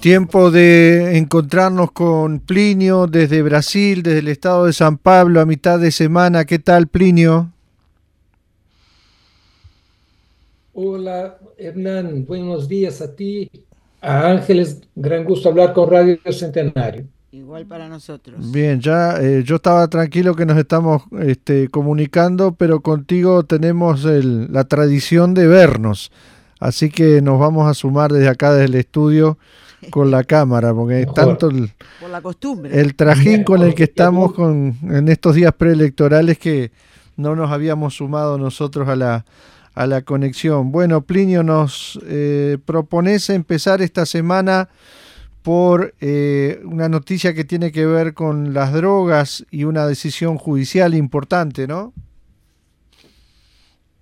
Tiempo de encontrarnos con Plinio desde Brasil, desde el estado de San Pablo, a mitad de semana. ¿Qué tal, Plinio? Hola, Hernán. Buenos días a ti. A Ángeles, gran gusto hablar con Radio Centenario. Igual para nosotros. Bien, ya eh, yo estaba tranquilo que nos estamos este, comunicando, pero contigo tenemos la tradición de vernos. Así que nos vamos a sumar desde acá, desde el estudio con la cámara, porque es tanto el, Por la costumbre. el trajín con el que estamos con, en estos días preelectorales que no nos habíamos sumado nosotros a la, a la conexión. Bueno, Plinio, nos eh, propones empezar esta semana por eh, una noticia que tiene que ver con las drogas y una decisión judicial importante, ¿no?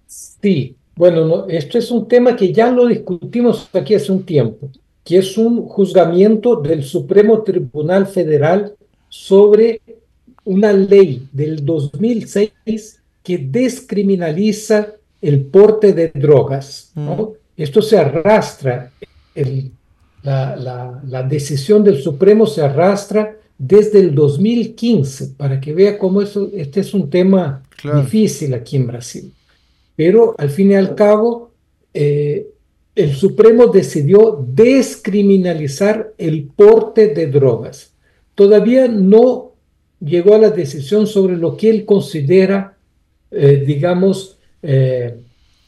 Sí, bueno, no, esto es un tema que ya lo discutimos aquí hace un tiempo que es un juzgamiento del Supremo Tribunal Federal sobre una ley del 2006 que descriminaliza el porte de drogas. Mm. Esto se arrastra, la, la, decisión del Supremo se arrastra desde el 2015, para que vea cómo eso, este es un tema difícil aquí en Brasil. Pero al fin y al cabo, eh, el Supremo decidió descriminalizar el porte de drogas. Todavía no llegó a la decisión sobre lo que él considera, eh, digamos, eh,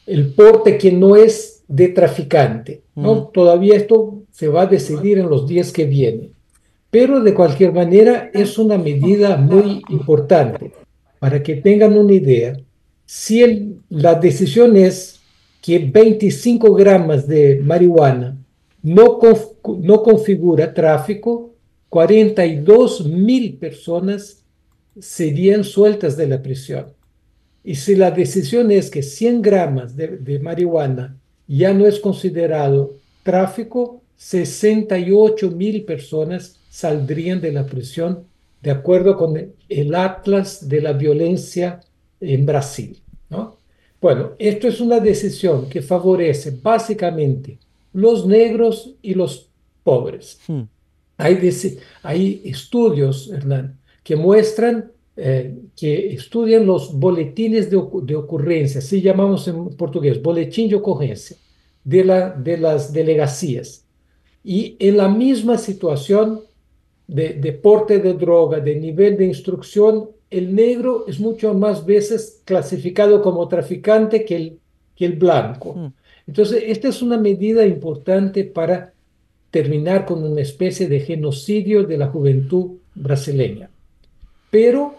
el porte que no es de traficante. ¿no? Todavía esto se va a decidir en los días que vienen. Pero de cualquier manera es una medida muy importante. Para que tengan una idea, si la decisión es que 25 gramos de marihuana no, no configura tráfico, 42 mil personas serían sueltas de la prisión. Y si la decisión es que 100 gramos de, de marihuana ya no es considerado tráfico, 68 mil personas saldrían de la prisión, de acuerdo con el Atlas de la Violencia en Brasil. ¿No? Bueno, esto es una decisión que favorece básicamente los negros y los pobres. Hmm. Hay, hay, estudios, Hernán, que muestran, eh, que estudian los boletines de, ocurrencia, así llamamos en portugués, boletín de ocurrencia, de, la, de las delegacias. Y en la misma situación de, de porte de droga, de nivel de instrucción, el negro es mucho más veces clasificado como traficante que el, que el blanco. Entonces, esta es una medida importante para terminar con una especie de genocidio de la juventud brasileña. Pero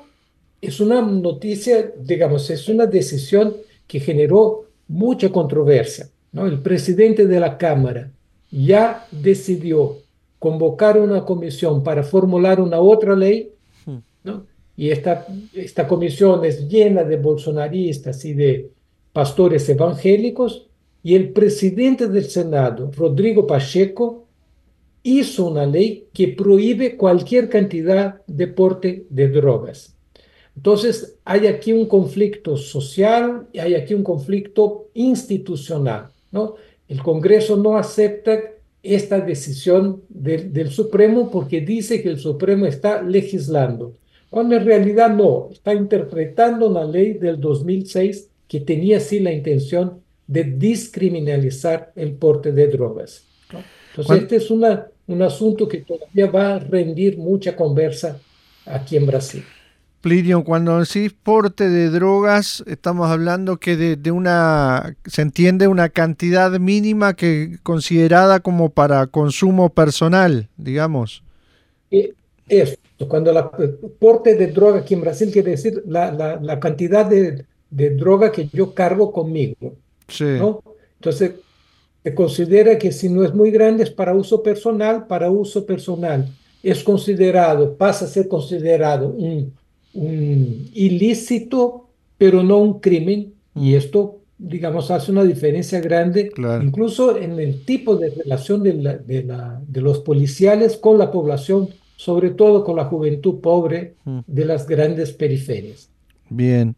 es una noticia, digamos, es una decisión que generó mucha controversia. ¿no? El presidente de la Cámara ya decidió convocar una comisión para formular una otra ley. Y esta, esta comisión es llena de bolsonaristas y de pastores evangélicos, y el presidente del Senado, Rodrigo Pacheco, hizo una ley que prohíbe cualquier cantidad de porte de drogas. Entonces, hay aquí un conflicto social y hay aquí un conflicto institucional. ¿no? El Congreso no acepta esta decisión del Supremo porque dice que el Supremo está legislando cuando en realidad no, está interpretando una ley del 2006 que tenía así la intención de descriminalizar el porte de drogas. Entonces, este es una, un asunto que todavía va a rendir mucha conversa aquí en Brasil. Plinio, cuando decís porte de drogas, estamos hablando que de, una, se entiende una cantidad mínima que considerada como para consumo personal, digamos. Eh, es, cuando el porte de droga aquí en Brasil quiere decir la, la, cantidad de, de, droga que yo cargo conmigo. Sí. ¿no? Entonces, se considera que si no es muy grande es para uso personal, para uso personal. es considerado, pasa a ser considerado un, un ilícito, pero no un crimen, y esto digamos, hace una diferencia grande, incluso en el tipo de relación de, la, de, la, de, los policiales con la población, sobre todo con la juventud pobre mm. de las grandes periferias. Bien.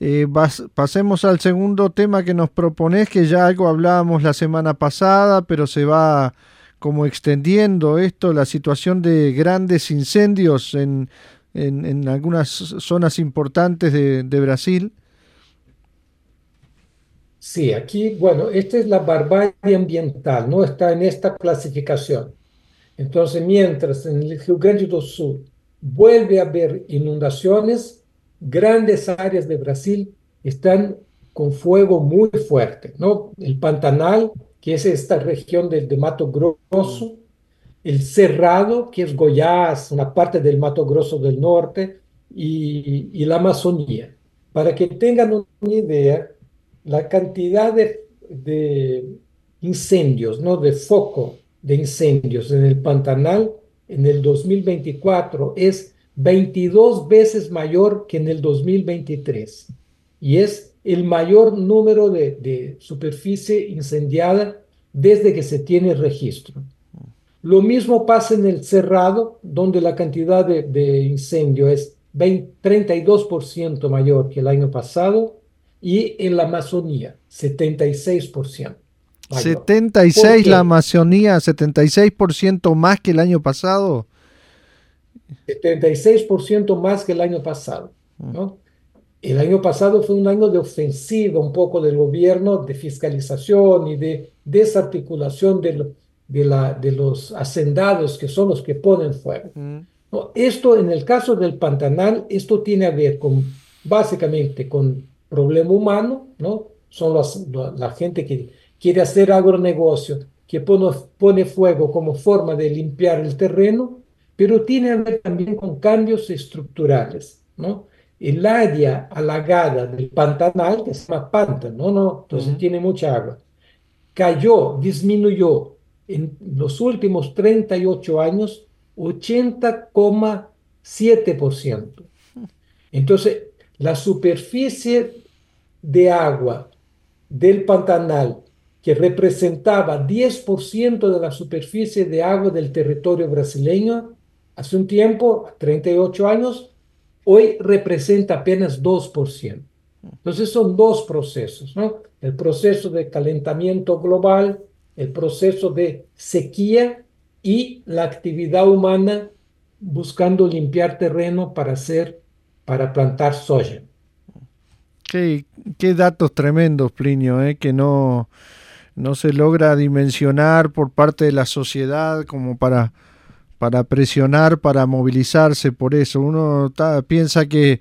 Eh, pasemos al segundo tema que nos propones, que ya algo hablábamos la semana pasada, pero se va como extendiendo esto, la situación de grandes incendios en, en, en algunas zonas importantes de, de Brasil. Sí, aquí, bueno, esta es la barbarie ambiental, no está en esta clasificación. Entonces, mientras en el Rio Grande do Sul vuelve a haber inundaciones, grandes áreas de Brasil están con fuego muy fuerte, ¿no? El Pantanal, que es esta región del de Mato Grosso, el Cerrado, que es Goiás, una parte del Mato Grosso del norte, y, la Amazonía. Para que tengan una idea, la cantidad de, incendios, ¿no? de foco de incendios en el Pantanal en el 2024 es 22 veces mayor que en el 2023 y es el mayor número de, superficie incendiada desde que se tiene registro. Lo mismo pasa en el Cerrado, donde la cantidad de, de incendio es 32% mayor que el año pasado y en la Amazonía, 76%. 76 la Amazonía, 76% más que el año pasado. 76% más que el año pasado. ¿no? El año pasado fue un año de ofensiva un poco del gobierno, de fiscalización y de desarticulación de, de, la, de los hacendados que son los que ponen fuego. ¿no? Esto, en el caso del Pantanal, esto tiene a ver con, básicamente, con problema humano, ¿no? Son la gente que quiere hacer agronegocio, que pone, fuego como forma de limpiar el terreno, pero tiene que ver también con cambios estructurales, ¿no? El área halagada del Pantanal, que se llama pantano, ¿no? Entonces tiene mucha agua, cayó, disminuyó en los últimos 38 años 80,7%. Entonces, la superficie de agua del Pantanal, que representaba 10% de la superficie de agua del territorio brasileño, hace un tiempo, 38 años, hoy representa apenas 2%. Entonces son dos procesos, ¿no? El proceso de calentamiento global, el proceso de sequía y la actividad humana buscando limpiar terreno para hacer, para plantar soya. Qué, qué datos tremendos, Plinio, eh, que no, no se logra dimensionar por parte de la sociedad como para, para presionar, para movilizarse por eso. Uno piensa que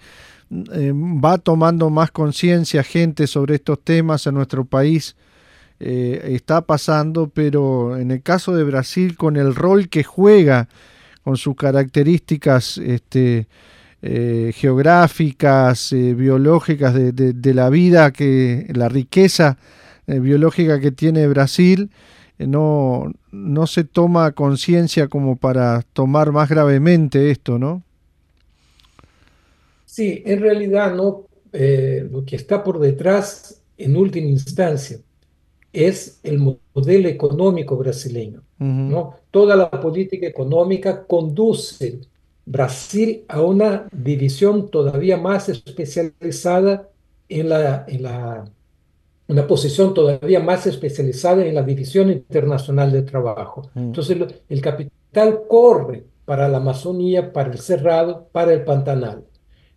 eh, va tomando más conciencia gente sobre estos temas en nuestro país. Eh, está pasando, pero en el caso de Brasil, con el rol que juega, con sus características este, eh, geográficas, biológicas de, la vida, que la riqueza eh, biológica que tiene Brasil, no, no se toma conciencia como para tomar más gravemente esto, ¿no? Sí, en realidad no, lo que está por detrás, en última instancia, es el modelo económico brasileño. ¿no? Toda la política económica conduce Brasil a una división todavía más especializada en la, en la una posición todavía más especializada en la división internacional de trabajo. Mm. Entonces el capital corre para la Amazonía, para el Cerrado, para el Pantanal.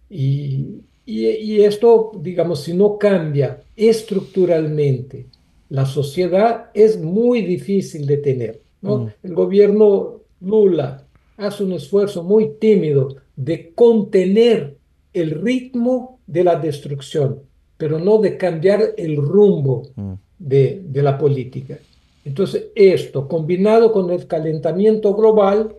Y, y, esto, digamos, si no cambia estructuralmente la sociedad, es muy difícil de tener. ¿no? Mm. El gobierno Lula hace un esfuerzo muy tímido de contener el ritmo de la destrucción, pero no de cambiar el rumbo mm. de, de la política. Entonces, esto, combinado con el calentamiento global,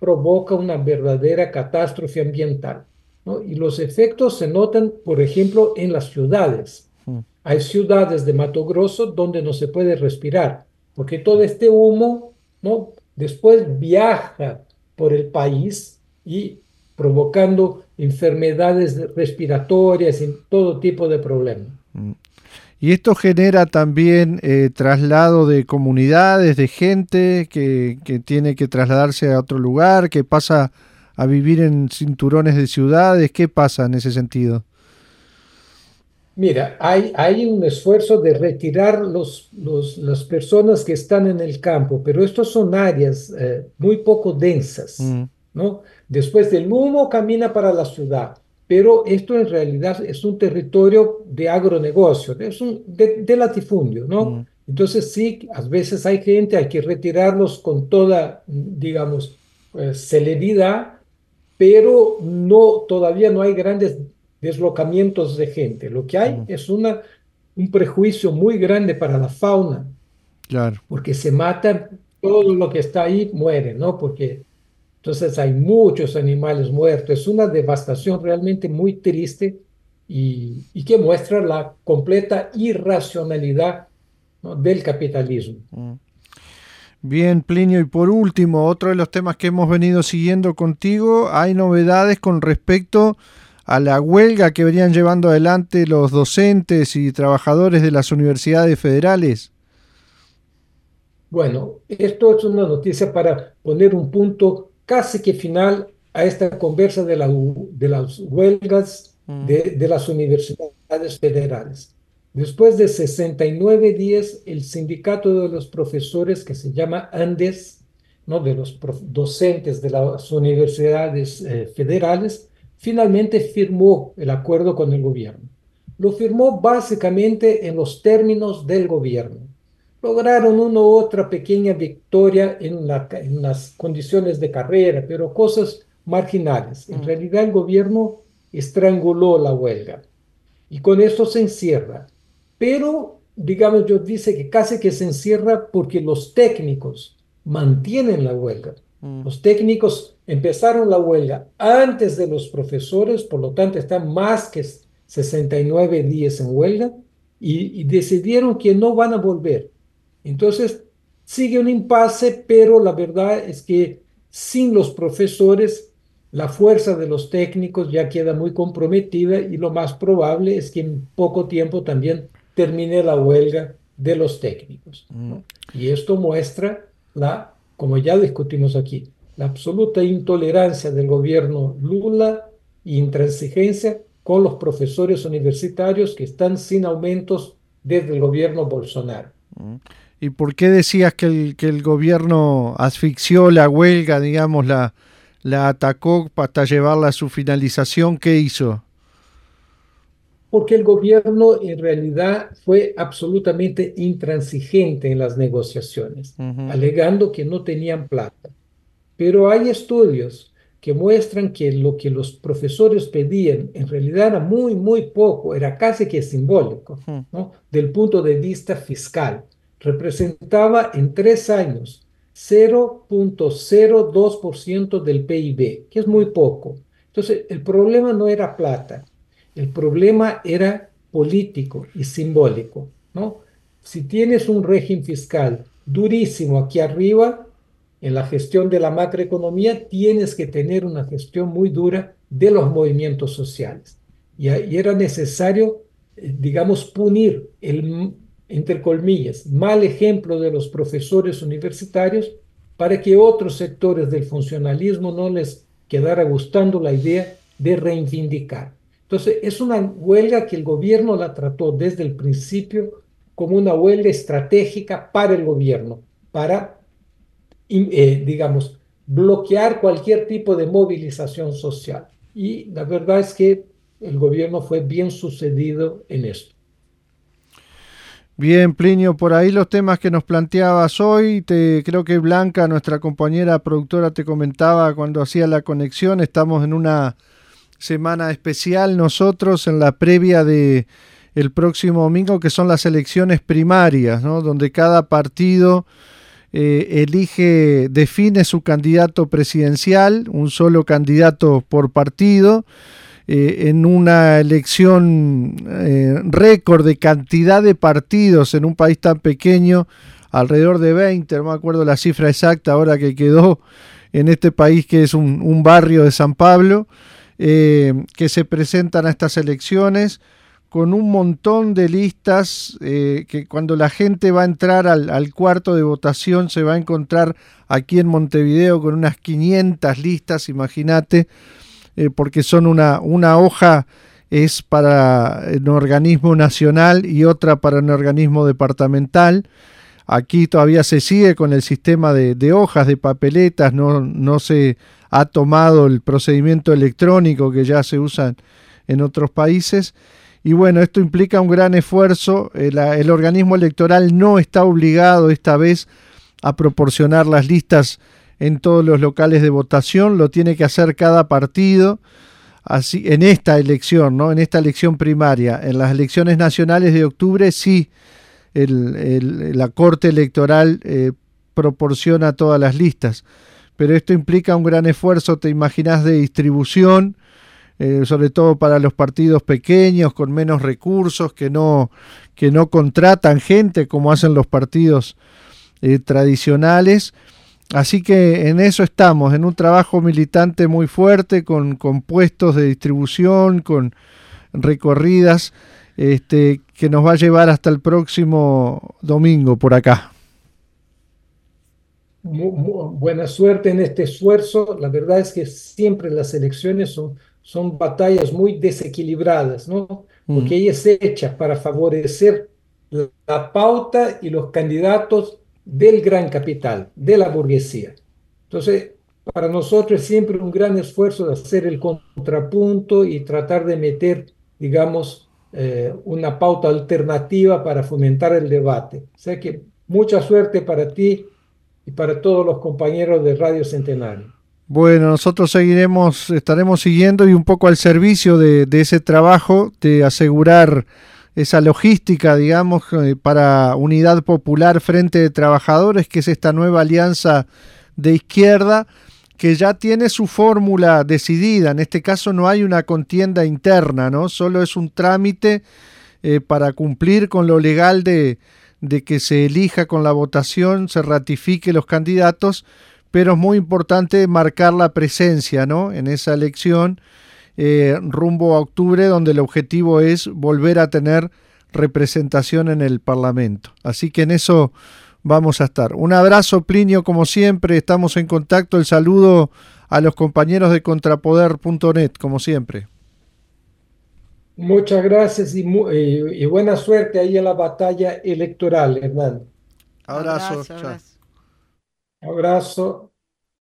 provoca una verdadera catástrofe ambiental. ¿no? Y los efectos se notan, por ejemplo, en las ciudades. Mm. Hay ciudades de Mato Grosso donde no se puede respirar, porque todo este humo ¿no? después viaja por el país y provocando enfermedades respiratorias y todo tipo de problemas. Mm. Y esto genera también eh, traslado de comunidades, de gente que, que, tiene que trasladarse a otro lugar, que pasa a vivir en cinturones de ciudades. ¿Qué pasa en ese sentido? Mira, hay, hay un esfuerzo de retirar los, las personas que están en el campo, pero estos son áreas eh, muy poco densas, mm. ¿no? Después del humo camina para la ciudad, pero esto en realidad es un territorio de agronegocio, es un, de, latifundio, ¿no? Mm. Entonces sí, a veces hay gente, hay que retirarlos con toda, digamos, eh, celeridad, pero no, todavía no hay grandes deslocamientos de gente. Lo que hay es una, un prejuicio muy grande para la fauna. Claro. Porque se mata todo lo que está ahí, muere, ¿no? Porque entonces hay muchos animales muertos. Es una devastación realmente muy triste y, y que muestra la completa irracionalidad del capitalismo. Mm. Bien, Plinio, y por último, otro de los temas que hemos venido siguiendo contigo, hay novedades con respecto a la huelga que venían llevando adelante los docentes y trabajadores de las universidades federales? Bueno, esto es una noticia para poner un punto casi que final a esta conversa de, la, de las huelgas mm. de, de, las universidades federales. Después de 69 días, el sindicato de los profesores, que se llama ANDES, ¿no? de los docentes de las universidades eh, federales, finalmente firmó el acuerdo con el gobierno. Lo firmó básicamente en los términos del gobierno. Lograron una u otra pequeña victoria en, las condiciones de carrera, pero cosas marginales. En mm. realidad el gobierno estranguló la huelga y con eso se encierra. Pero, digamos, yo dice que casi que se encierra porque los técnicos mantienen la huelga. Mm. Los técnicos empezaron la huelga antes de los profesores, por lo tanto están más que 69 días en huelga y, decidieron que no van a volver. Entonces sigue un impasse, pero la verdad es que sin los profesores la fuerza de los técnicos ya queda muy comprometida y lo más probable es que en poco tiempo también termine la huelga de los técnicos. Mm. Y esto muestra la como ya discutimos aquí, la absoluta intolerancia del gobierno Lula e intransigencia con los profesores universitarios que están sin aumentos desde el gobierno Bolsonaro. ¿Y por qué decías que el, que el gobierno asfixió la huelga, digamos, la, la atacó hasta llevarla a su finalización? ¿Qué hizo? porque el gobierno en realidad fue absolutamente intransigente en las negociaciones, alegando que no tenían plata. Pero hay estudios que muestran que lo que los profesores pedían en realidad era muy, muy poco, era casi que simbólico, ¿no? del punto de vista fiscal. Representaba en tres años 0.02% del PIB, que es muy poco. Entonces, el problema no era plata, el problema era político y simbólico, ¿no? Si tienes un régimen fiscal durísimo aquí arriba, en la gestión de la macroeconomía, tienes que tener una gestión muy dura de los movimientos sociales. Y, era necesario, eh, digamos, punir el, entre colmillas, mal ejemplo de los profesores universitarios para que otros sectores del funcionalismo no les quedara gustando la idea de reivindicar. Entonces, es una huelga que el gobierno la trató desde el principio como una huelga estratégica para el gobierno, para, eh, digamos, bloquear cualquier tipo de movilización social. Y la verdad es que el gobierno fue bien sucedido en esto. Bien, Plinio, por ahí los temas que nos planteabas hoy, te, creo que Blanca, nuestra compañera productora, te comentaba cuando hacía la conexión, estamos en una semana especial nosotros en la previa de el próximo domingo que son las elecciones primarias, ¿no? donde cada partido eh, elige, define su candidato presidencial, un solo candidato por partido, eh, en una elección eh, récord de cantidad de partidos en un país tan pequeño, alrededor de 20, no me acuerdo la cifra exacta ahora que quedó en este país que es un, barrio de San Pablo, eh, que se presentan a estas elecciones con un montón de listas que cuando la gente va a entrar al, cuarto de votación se va a encontrar aquí en Montevideo con unas 500 listas, imagínate, eh, porque son una, una hoja es para un organismo nacional y otra para un organismo departamental. Aquí todavía se sigue con el sistema de, hojas, de papeletas, no, no, se ha tomado el procedimiento electrónico que ya se usa en otros países. Y bueno, esto implica un gran esfuerzo. El, el organismo electoral no está obligado esta vez a proporcionar las listas en todos los locales de votación, lo tiene que hacer cada partido así en esta elección, ¿no? En esta elección primaria. En las elecciones nacionales de octubre sí la Corte Electoral eh, proporciona todas las listas. Pero esto implica un gran esfuerzo, te imaginas, de distribución, eh, sobre todo para los partidos pequeños, con menos recursos, que no, que no contratan gente como hacen los partidos eh, tradicionales. Así que en eso estamos, en un trabajo militante muy fuerte, con, puestos de distribución, con recorridas, este, que nos va a llevar hasta el próximo domingo por acá. buena suerte en este esfuerzo. La verdad es que siempre las elecciones son, son batallas muy desequilibradas, ¿no? Mm. Porque ella es hecha para favorecer la pauta y los candidatos del gran capital, de la burguesía. Entonces, para nosotros es siempre un gran esfuerzo de hacer el contrapunto y tratar de meter, digamos, eh, una pauta alternativa para fomentar el debate. O sea que mucha suerte para ti y para todos los compañeros de Radio Centenario. Bueno, nosotros seguiremos, estaremos siguiendo y un poco al servicio de, de ese trabajo de asegurar esa logística, digamos, eh, para Unidad Popular Frente de Trabajadores, que es esta nueva alianza de izquierda que ya tiene su fórmula decidida. En este caso no hay una contienda interna, ¿no? Solo es un trámite eh, para cumplir con lo legal de, de que se elija con la votación, se ratifique los candidatos, pero es muy importante marcar la presencia, ¿no? En esa elección eh, rumbo a octubre, donde el objetivo es volver a tener representación en el Parlamento. Así que en eso vamos a estar. Un abrazo, Plinio, como siempre, estamos en contacto. El saludo a los compañeros de contrapoder.net, como siempre. Muchas gracias y, buena suerte ahí en la batalla electoral, Hernán. Abrazo. abrazo.